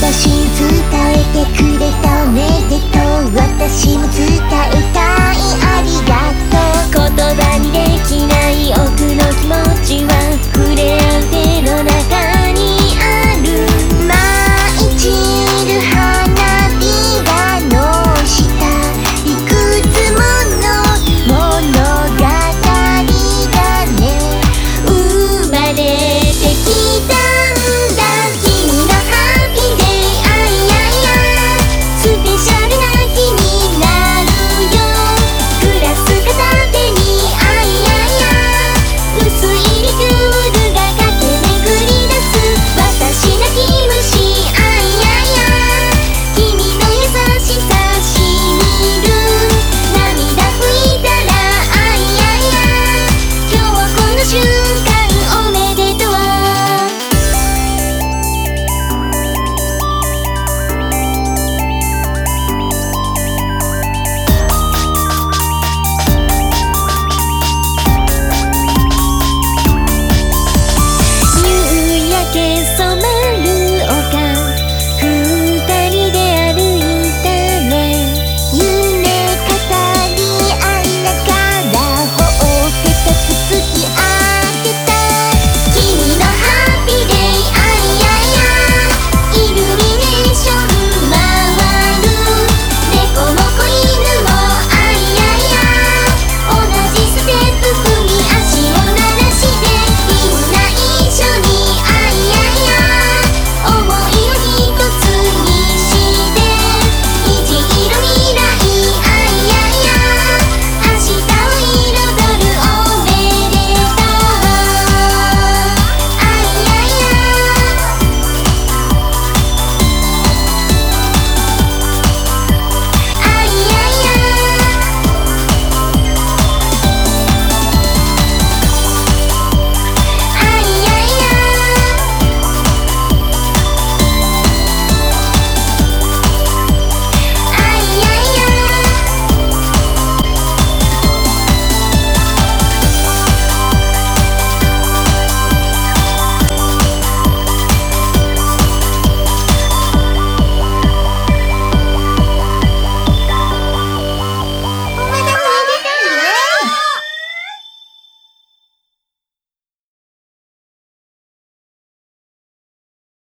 私伝えてくれたおめでとう私も伝えたいありがとう